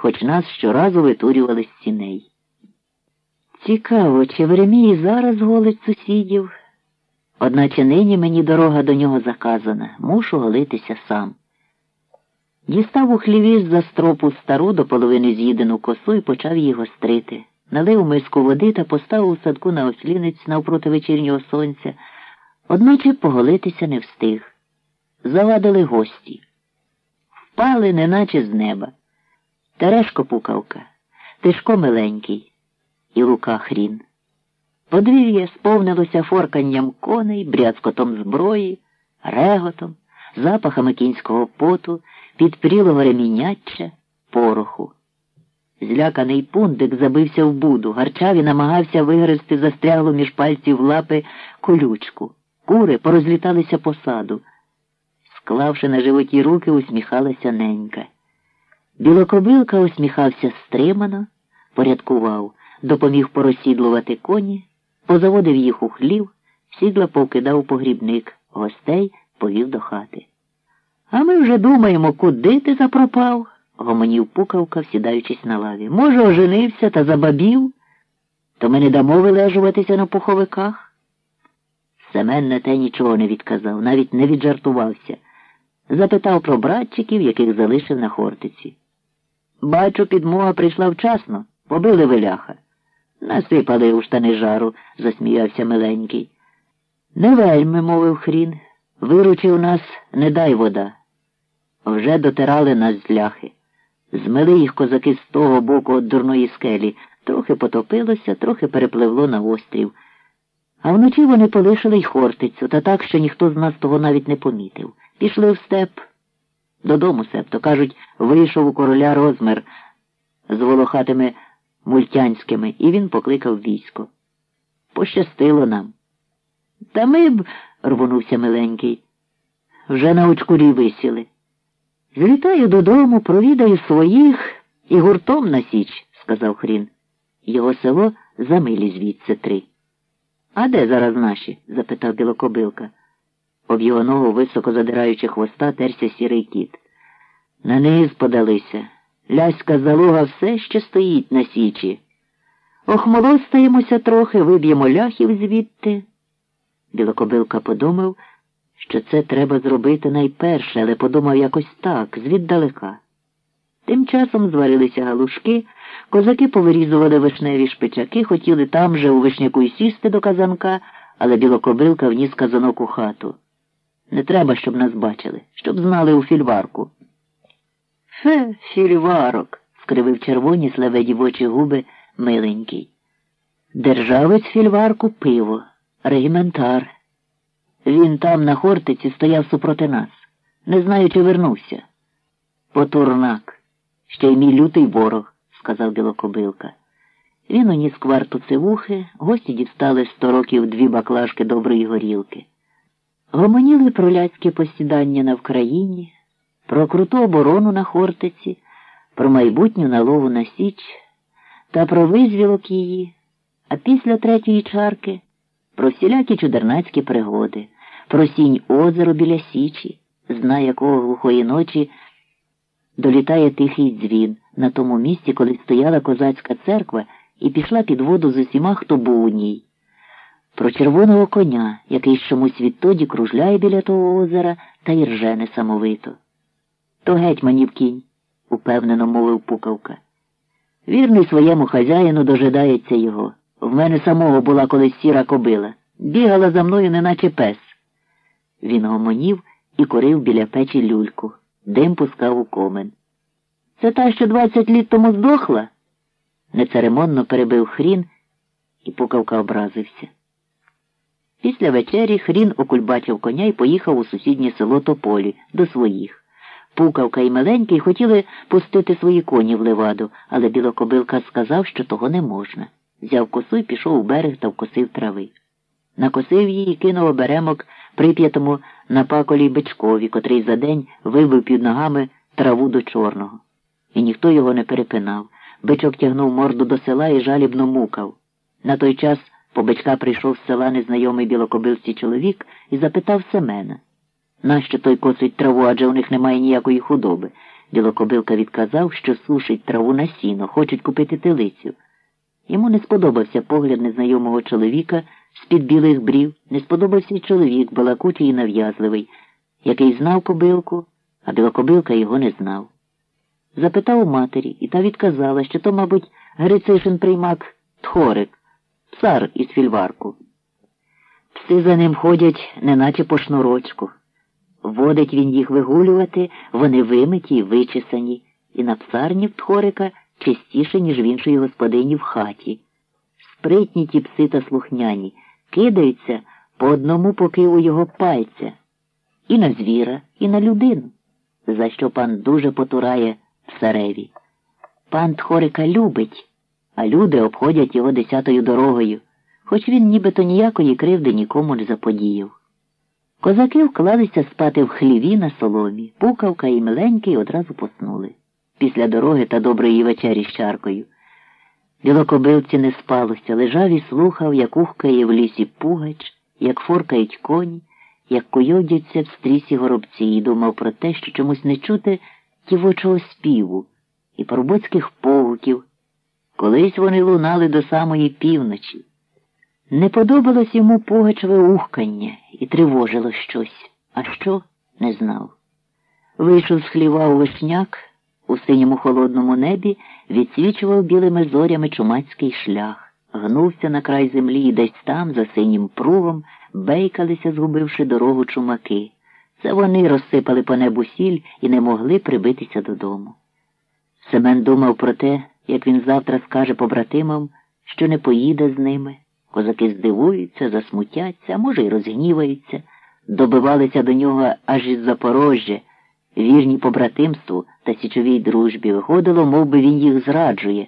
хоч нас щоразу витурювали з сіней. Цікаво, чи Веремій зараз голить сусідів, одначе нині мені дорога до нього заказана, мушу голитися сам. Дістав у хліві за стропу стару до половини з'їдену косу і почав її гострити. Налив миску води та поставив у садку на ослінець навпроти вечірнього сонця, одначе поголитися не встиг. Завадили гості. Впали, неначе з неба. Терешко пукавка, Тишко миленький і лука хрін. Подвір'я сповнилося форканням коней, брязкотом зброї, реготом, запахами кінського поту, підпрілого реміняччя, пороху. Зляканий пундик забився в буду, гарчав і намагався вигризти застряглу між пальців лапи колючку. Кури порозліталися по саду. Склавши на животі руки, усміхалася ненька. Білокобилка усміхався стримано, порядкував, допоміг порозсідлувати коні, позаводив їх у хлів, сідла повкидав погрібник, гостей повів до хати. А ми вже думаємо, куди ти запропав, гомонів пукавка, всідаючись на лаві. Може, оженився та забабів, то ми не дамо вилежуватися на пуховиках. Семен на те нічого не відказав, навіть не віджартувався. Запитав про братчиків, яких залишив на хортиці. Бачу, підмога прийшла вчасно, побили веляха. Насипали у штани жару, засміявся миленький. Не вельми, мовив хрін. Виручив нас, не дай вода. Вже дотирали нас з ляхи. Змили їх козаки з того боку від дурної скелі, трохи потопилося, трохи перепливло на острів. А вночі вони полишили й хортицю, та так, що ніхто з нас того навіть не помітив. Пішли в степ. Додому, себто, кажуть, вийшов у короля розмір з волохатими мультянськими, і він покликав військо. Пощастило нам. Та ми б, рвонувся миленький, вже на очкурі висіли. Злітаю додому, провідаю своїх і гуртом на січ, сказав Хрін. Його село за милі звідси три. А де зараз наші? запитав білокобилка. Об його ногу, високо задираючи хвоста, терся сірий кіт. На низ подалися. Ляська залога все ще стоїть на січі. Охмолостаємося трохи, виб'ємо ляхів звідти. Білокобилка подумав, що це треба зробити найперше, але подумав якось так, звіддалека. Тим часом зварилися галушки, козаки повирізували вишневі шпичаки, хотіли там же у вишняку й сісти до казанка, але білокобилка вніс казанок у хату. Не треба, щоб нас бачили, щоб знали у фільварку. Фе, фільварок, скривив червоні славе дівочі губи миленький. Державець фільварку пиво, регіментар. Він там на хортиці стояв супроти нас. Не знаю, чи вернувся. Потурнак. Ще й мій лютий ворог, сказав білокобилка. Він уніс кварту цивухи, гості дістали сто років дві баклажки доброї горілки. Гомоніли про ляцьке посідання на Вкраїні, про круту оборону на Хортиці, про майбутню налову на Січ та про визвілок її, а після третьої чарки про всілякі чудернацькі пригоди, про сінь озеро біля Січі, зна якого глухої ночі долітає тихий дзвін на тому місці, коли стояла козацька церква і пішла під воду з усіма, хто був у ній про червоного коня, який чомусь відтоді кружляє біля того озера та й рже несамовито. То гетьманів кінь, упевнено мовив пукавка. Вірний своєму хазяїну дожидається його. В мене самого була колись сіра кобила. Бігала за мною, неначе пес. Він гомонів і курив біля печі люльку, дим пускав у комен. Це та, що двадцять літ тому здохла? Нецеремонно перебив хрін, і пукавка образився. Після вечері хрін окульбачив коня і поїхав у сусіднє село Тополі до своїх. Пукавка і миленький хотіли пустити свої коні в леваду, але білокобилка сказав, що того не можна. Взяв косу і пішов у берег та вкосив трави. Накосив її і кинув оберемок прип'ятому на паколі бичкові, котрий за день вибив під ногами траву до чорного. І ніхто його не перепинав. Бичок тягнув морду до села і жалібно мукав. На той час по бичка прийшов з села незнайомий білокобилці чоловік і запитав Семена, нащо той косить траву, адже у них немає ніякої худоби. Білокобилка відказав, що сушить траву на сіно, хочуть купити телицю. Йому не сподобався погляд незнайомого чоловіка з-під білих брів, не сподобався й чоловік, балакучий і нав'язливий, який знав кобилку, а білокобилка його не знав. Запитав у матері, і та відказала, що то, мабуть, Грицишин приймак Тхорик, псар із фільварку. Пси за ним ходять, неначе по шнурочку. Водить він їх вигулювати, вони вимиті й вичесані, і на псарні в Тхорика чистіше, ніж в іншої господині в хаті. Спритні ті пси та слухняні, кидаються по одному покиву його пальця і на звіра, і на людину, за що пан дуже потурає псареві. Пан Тхорика любить, а люди обходять його десятою дорогою, хоч він нібито ніякої кривди нікому не заподіяв. Козаки вклалися спати в хліві на соломі, пукавка і миленький одразу поснули. Після дороги та доброї вечері з чаркою. Білокобилці не спалося, лежав і слухав, як ухкає в лісі пугач, як форкають коні, як куйодяться в стрісі горобці, і думав про те, що чомусь не чути тівочого співу і парубоцьких погуків. Колись вони лунали до самої півночі. Не подобалось йому пугачеве ухкання і тривожило щось, а що не знав. Вийшов з хліва у вишняк, у синьому холодному небі відсвічував білими зорями чумацький шлях, гнувся на край землі і десь там, за синім пругом, бейкалися, згубивши дорогу чумаки. Це вони розсипали по небу сіль і не могли прибитися додому. Семен думав про те, як він завтра скаже побратимам, що не поїде з ними. Козаки здивуються, засмутяться, а може, й розгніваються, добивалися до нього аж із Запорожжя, вірні побратимству та січовій дружбі. Виходило, мов би він їх зраджує.